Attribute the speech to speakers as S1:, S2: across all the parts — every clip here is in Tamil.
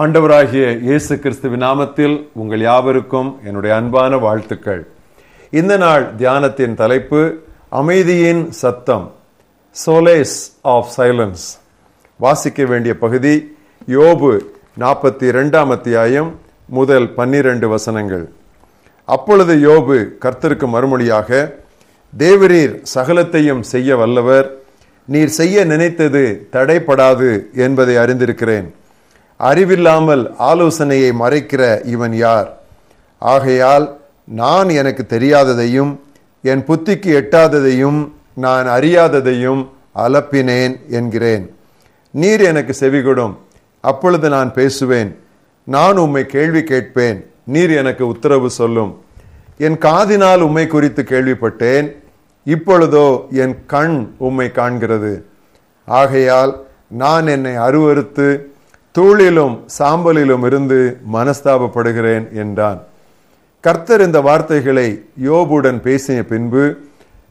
S1: ஆண்டவராகிய இயேசு கிறிஸ்துவின் நாமத்தில் உங்கள் யாவருக்கும் என்னுடைய அன்பான வாழ்த்துக்கள். இந்த நாள் தியானத்தின் தலைப்பு அமைதியின் சத்தம் சோலேஸ் ஆஃப் சைலன்ஸ் வாசிக்க வேண்டிய பகுதி யோபு நாற்பத்தி இரண்டாம் அத்தியாயம் முதல் பன்னிரண்டு வசனங்கள். அப்பொழுது யோபு கர்த்தருக்கு மறுமொழியாக தேவரீர் சகலத்தையும் செய்ய வல்லவர். நீர் செய்ய நினைத்தது தடைப்படாது என்பதை அறிந்திருக்கிறேன். அறிவில்லாமல் ஆலோசனையை மறைக்கிற இவன் யார்? ஆகையால் நான் எனக்கு தெரியாததையும் என் புத்திக்கு எட்டாததையும் நான் அறியாததையும் அலப்பினேன் என்கிறேன். நீர் எனக்கு செவிகொடும். அப்பொழுது நான் பேசுவேன். நான் உம்மை கேள்வி கேட்பேன். நீர் எனக்கு உத்தரவு சொல்லும். என் காதினால் உம்மை குறித்து கேள்விப்பட்டேன். இப்பொழுதோ என் கண் உம்மை காண்கிறது. ஆகையால் நான் என்னை அருவறுத்து தூளிலும் சாம்பலிலும் இருந்து மனஸ்தாபப்படுகிறேன் என்றான். கர்த்தர் இந்த வார்த்தைகளை யோபுடன் பேசிய பின்பு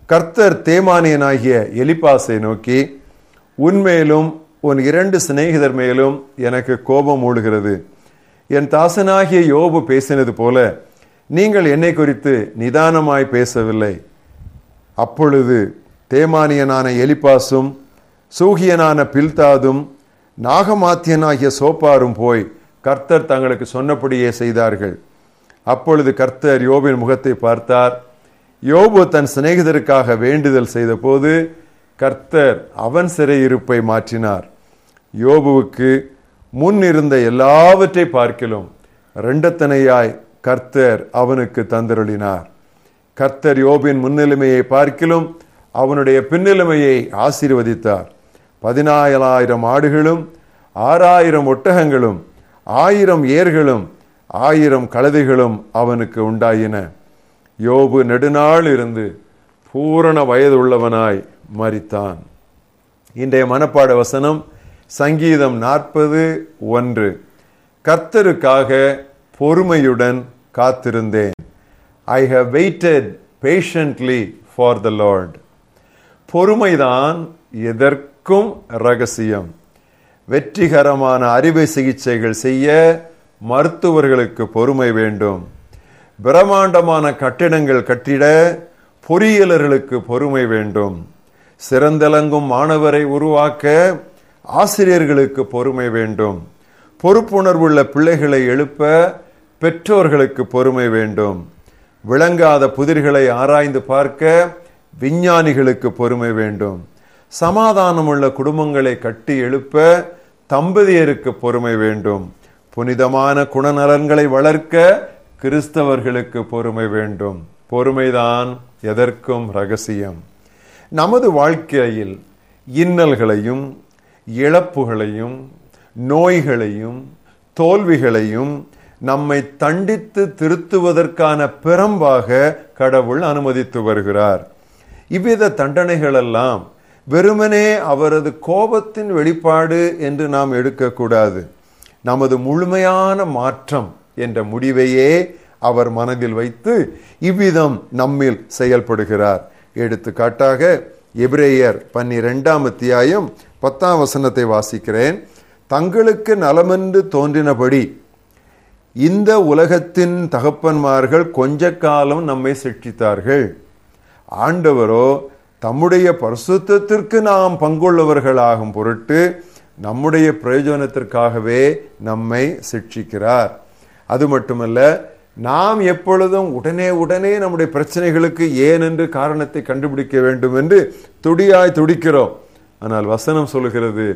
S1: கர்த்தர் தேமானியனாகிய எலிபாசை நோக்கி உன்மேலும் உன் இரண்டு சிநேகிதர் மேலும் எனக்கு கோபம் மூடுகிறது. என் தாசனாகிய யோபு பேசினது போல நீங்கள் என்னை குறித்து நிதானமாய் பேசவில்லை. அப்பொழுது தேமானியனான எலிபாசும் சூகியனான பில்தாதும் நாகமாத்தியனாகிய சோப்பாரும் போய் கர்த்தர் தங்களுக்கு சொன்னபடியே செய்தார்கள். அப்பொழுது கர்த்தர் யோபின் முகத்தை பார்த்தார். யோபு தன் சிநேகிதருக்காக வேண்டுதல் செய்தபோது கர்த்தர் அவன் சிறையிருப்பை மாற்றினார். யோபுவுக்கு முன் இருந்த எல்லாவற்றை பார்க்கிலும் ரெண்டத்தனையாய் கர்த்தர் அவனுக்கு தந்தருளினார். கர்த்தர் யோபின் முன்னிலைமையை பார்க்கிலும் அவனுடைய பின்னிலைமையை ஆசீர்வதித்தார். பதினாயிரம் ஆடுகளும் ஆறாயிரம் ஒட்டகங்களும் ஆயிரம் ஏர்களும் ஆயிரம் கழுதைகளும் அவனுக்கு உண்டாயின. யோபு நெடுநாள் இருந்து பூரண வயதுள்ளவனாய் மறித்தான் இன்றைய மனப்பாட வசனம் சங்கீதம் நாற்பது ஒன்று. கர்த்தருக்காக பொறுமையுடன் காத்திருந்தேன். I have waited patiently for the Lord பொறுமைதான் இருக்கும் ரகசியம் வெற்றிகரமான அறுவை சிகிச்சைகள் செய்ய மருத்துவர்களுக்கு பொறுமை வேண்டும். பிரம்மாண்டமான கட்டிடங்கள் கட்டிட பொறியியலர்களுக்கு பொறுமை வேண்டும். சிறந்தலங்கும் மாணவரை உருவாக்க ஆசிரியர்களுக்கு பொறுமை வேண்டும். பொறுப்புணர்வுள்ள பிள்ளைகளை எழுப்ப பெற்றோர்களுக்கு பொறுமை வேண்டும். விளங்காத புதிர்களை ஆராய்ந்து பார்க்க விஞ்ஞானிகளுக்கு பொறுமை வேண்டும். சமாதானமுள்ள குடும்பங்களை கட்டி எழுப்ப தம்பதியருக்கு பொறுமை வேண்டும். புனிதமான குணநலன்களை வளர்க்க கிறிஸ்தவர்களுக்கு பொறுமை வேண்டும். பொறுமைதான் எதற்கும் ரகசியம். நமது வாழ்க்கையில் இன்னல்களையும் இழப்புகளையும் நோய்களையும் தோல்விகளையும் நம்மை தண்டித்து திருத்துவதற்கான பெரம்பாக கடவுள் அனுமதித்து வருகிறார். இவ்வித தண்டனைகளெல்லாம் வெறுமனே அவரது கோபத்தின் வெளிப்பாடு என்று நாம் எடுக்கக்கூடாது. நமது முழுமையான மாற்றம் என்ற முடிவையே அவர் மனதில் வைத்து இவ்விதம் நம்மில் செயல்படுகிறார். எடுத்துக்காட்டாக எபிரேயர் பன்னிரெண்டாம் அத்தியாயம் பத்தாம் வசனத்தை வாசிக்கிறேன். தங்களுக்கு நலமென்று தோன்றினபடி இந்த உலகத்தின் தகப்பன்மார்கள் கொஞ்ச காலம் நம்மை சிக்ஷித்தார்கள் ஆண்டவரோ தம்முடைய பரிசுத்திற்கு நாம் பங்குள்ளவர்களாகும் பொருட்டு நம்முடைய பிரயோஜனத்திற்காகவே நம்மை சிக்ஷிக்கிறார். அது மட்டுமல்ல நாம் எப்பொழுதும் உடனே உடனே நம்முடைய பிரச்சனைகளுக்கு ஏன் என்று காரணத்தை கண்டுபிடிக்க வேண்டும் என்று துடியாய் துடிக்கிறோம். ஆனால் வசனம் சொல்லுகிறது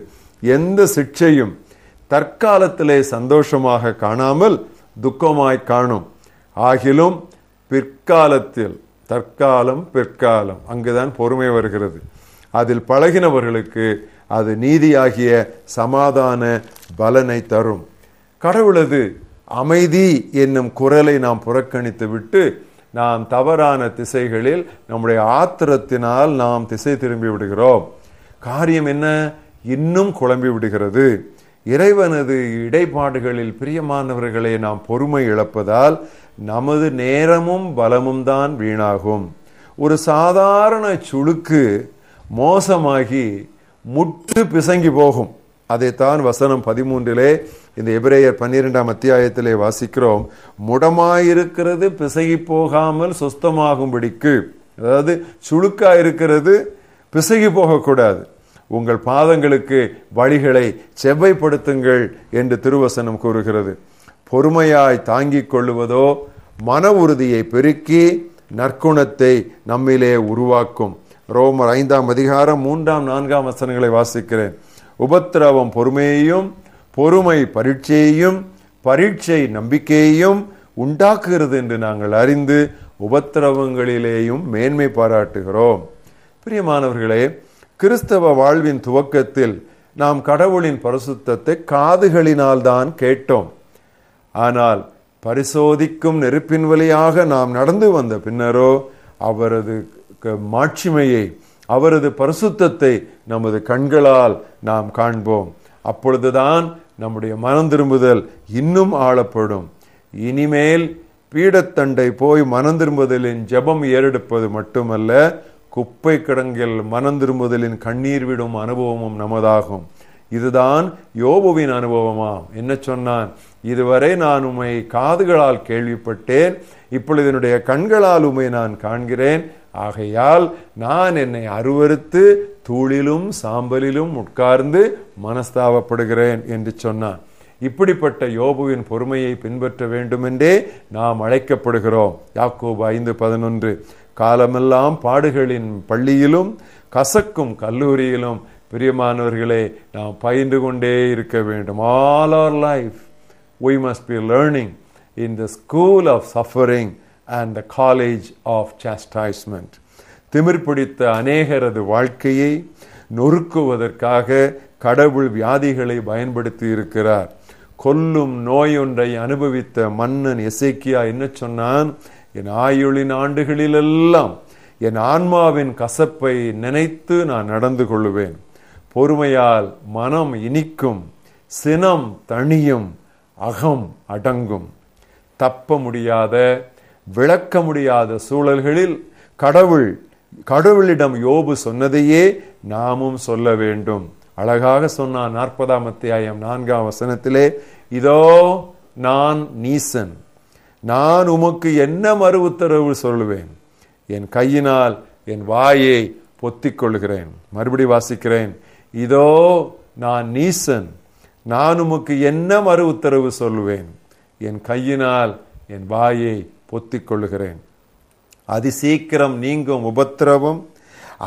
S1: எந்த சிக்ஷையும் தற்காலத்திலே சந்தோஷமாக காணாமல் துக்கமாய் காணும். ஆகிலும் பிற்காலத்தில் தற்காலம் பிற்காலம். அங்குதான் பொறுமை வருகிறது. அதில் பழகினவர்களுக்கு அது நீதியாகிய சமாதான பலனை தரும். கடவுளது அமைதி என்னும் குரலை நாம் புறக்கணித்து விட்டு நாம் தவறான திசைகளில் நம்முடைய ஆத்திரத்தினால் நாம் திசை திரும்பி விடுகிறோம். காரியம் என்ன? இன்னும் குழம்பி விடுகிறது. இறைவனது இடைப்பாடுகளில் பிரியமானவர்களை நாம் பொறுமை இழப்பதால் நமது நேரமும் பலமும் தான் வீணாகும். ஒரு சாதாரண சுளுக்கு மோசமாகி முட்டு பிசங்கி போகும். அதைத்தான் வசனம் பதிமூன்றிலே இந்த எபிரேயர் பன்னிரெண்டாம் அத்தியாயத்திலே வாசிக்கிறோம். முடமாயிருக்கிறது பிசகி போகாமல் சுஸ்தமாகும்படிக்கு. அதாவது சுழுக்கா இருக்கிறது பிசகி போகக்கூடாது. உங்கள் பாதங்களுக்கு வழிகளை செவ்வைப்படுத்துங்கள் என்று திருவசனம் கூறுகிறது. பொறுமையாய் தாங்கிக் கொள்ளுவதோ மன உறுதியை பெருக்கி நற்குணத்தை நம்மிலே உருவாக்கும். ரோமர் ஐந்தாம் அதிகாரம் மூன்றாம் நான்காம் வசனங்களை வாசிக்கிறேன். உபத்திரவம் பொறுமையையும் பொறுமை பரீட்சையையும் பரீட்சை நம்பிக்கையையும் உண்டாக்குகிறது என்று நாங்கள் அறிந்து உபத்திரவங்களிலேயும் மேன்மை பாராட்டுகிறோம். பிரியமானவர்களே கிறிஸ்தவ வாழ்வின் துவக்கத்தில் நாம் கடவுளின் பரிசுத்தத்தை காதுகளினால் தான் கேட்டோம். ஆனால் பரிசோதிக்கும் நெருப்பின் வழியாக நாம் நடந்து வந்த பின்னரோ அவரது க- மாட்சிமையை அவரது பரிசுத்தத்தை நமது கண்களால் நாம் காண்போம். அப்பொழுதுதான் நம்முடைய மனம் திரும்புதல் இன்னும் ஆளப்படும் இனிமேல் பீடத்தண்டை போய் மனம் திரும்புதலின் ஜெபம் ஏறெடுப்பது மட்டுமல்ல குப்பை கிடங்கில் மனம் திரும்புதலின் கண்ணீர் விடும் அனுபவமும் நமதாகும். இதுதான் யோபுவின் அனுபவமாம். என்ன சொன்னான்? இதுவரை நான் உம்மை காதுகளால் கேள்விப்பட்டேன். இப்பொழுது என்னுடைய கண்களால் உமை நான் காண்கிறேன். ஆகையால் நான் என்னை அருவருத்து தூளிலும் சாம்பலிலும் உட்கார்ந்து மனஸ்தாபப்படுகிறேன் என்று சொன்னான். இப்படிப்பட்ட யோபுவின் பொறுமையை பின்பற்ற வேண்டுமென்றே நாம் அழைக்கப்படுகிறோம். யாக்கோபு ஐந்து பதினொன்று. காலமெல்லாம் பாடுகளின் பள்ளியிலும் கசக்கும் கல்லூரியிலும் பிரியமானவர்களே நாம் பயின்று கொண்டே இருக்க வேண்டும். All our life we must be learning in the school of suffering and the college of chastisement திமிர் பிடித்த அநேகரது வாழ்க்கையை நொறுக்குவதற்காக கடவுள் வியாதிகளை பயன்படுத்தி இருக்கிறார். கொல்லும் நோயொன்றை அனுபவித்த மன்னன் எசைக்கியா என்ன சொன்னான்? என் ஆயுளின் ஆண்டுகளிலெல்லாம் என் ஆன்மாவின் கசப்பை நினைத்து நான் நடந்து கொள்ளுவேன். பொறுமையால் மனம் இனிக்கும் சினம் தணியும் அகம் அடங்கும். தப்ப முடியாத விளக்க முடியாத சூழல்களில் கடவுள் கடவுளிடம் யோபு சொன்னதையே நாமும் சொல்ல வேண்டும். அழகாக சொன்னான் நாற்பதாம் அத்தியாயம் நான்காம் வசனத்திலே இதோ நான் நீசன். நான் உமக்கு என்ன மறு உத்தரவு சொல்லுவேன்? என் கையினால் என் வாயை பொத்திக்கொள்கிறேன் மறுபடி வாசிக்கிறேன். இதோ நான் நீசன். நான் உமக்கு என்ன மறு உத்தரவு சொல்லுவேன்? என் கையினால் என் வாயை பொத்திக்கொள்கிறேன் அதிசீக்கிரம் நீங்கும் உபத்திரவம்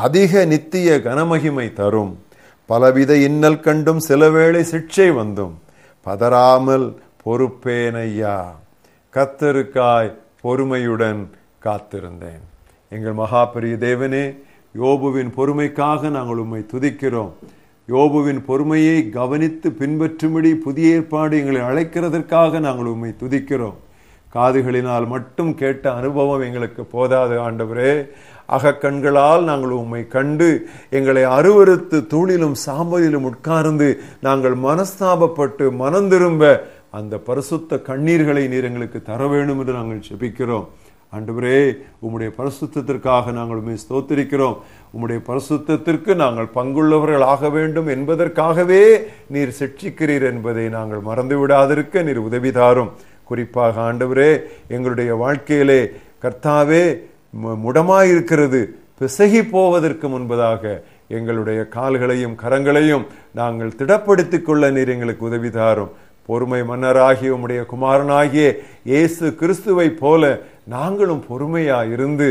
S1: அதிக நித்திய கனமகிமை தரும். பலவித இன்னல் கண்டும் சில வேளை சிக்ஷை வந்தும். பதறாமல் பொறுப்பேனையா கத்தருக்காய் பொறுமையுடன் காத்திருந்தேன். எங்கள் மகாபெரிய தேவனே யோபுவின் பொறுமைக்காக நாங்கள் உம்மை துதிக்கிறோம். யோபுவின் பொறுமையை கவனித்து பின்பற்றும்படி புதிய ஏற்பாடு எங்களை அழைக்கிறதற்காக நாங்கள் உம்மை துதிக்கிறோம். காதுகளினால் மட்டும் கேட்ட அனுபவம் எங்களுக்கு போதாது ஆண்டவரே. அகக்கண்களால் நாங்கள் உம்மை கண்டு எங்களை அருவருத்து தூணிலும் சாம்பலிலும் உட்கார்ந்து நாங்கள் மனஸ்தாபப்பட்டு மனம் திரும்ப அந்த பரிசுத்த கண்ணீர்களை நீர் எங்களுக்கு தர வேண்டும் என்று நாங்கள் செபிக்கிறோம் ஆண்டவரே உம்முடைய பரிசுத்தத்திற்காக நாங்கள் உண்மை ஸ்தோத்திரிக்கிறோம். உம்முடைய பரிசுத்தத்திற்கு நாங்கள் பங்குள்ளவர்கள் ஆக வேண்டும் என்பதற்காகவே நீர் சிக்ஷிக்கிறீர் என்பதை நாங்கள் மறந்து விடாதிருக்க நீர் உதவி தாரும். குறிப்பாக ஆண்டவரே எங்களுடைய வாழ்க்கையிலே கர்த்தாவே முடமாயிருக்கிறது. பிசகி போவதற்கு முன்பதாக எங்களுடைய கால்களையும் கரங்களையும் நாங்கள் திடப்படுத்திக் கொள்ள நீர் எங்களுக்கு உதவி தாரும். பொறுமை மன்னராகிய உம்முடைய குமாரனாகிய இயேசு கிறிஸ்துவை போல நாங்களும் பொறுமையா இருந்து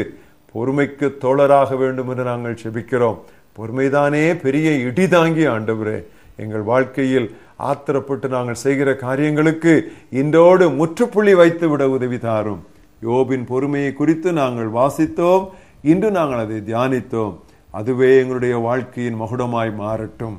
S1: பொறுமைக்கு தோழராக வேண்டும் என்று நாங்கள் செபிக்கிறோம். பொறுமைதானே பெரிய இடி தாங்கி ஆண்டவரே. எங்கள் வாழ்க்கையில் ஆத்திரப்பட்டு நாங்கள் செய்கிற காரியங்களுக்கு இன்றோடு முற்றுப்புள்ளி வைத்து விட உதவி தாரும். யோபின் பொறுமையை குறித்து நாங்கள் வாசித்தோம். இன்று நாங்கள் அதை தியானித்தோம். அதுவே எங்களுடைய வாழ்க்கையின் மகுடமாய் மாறட்டும்.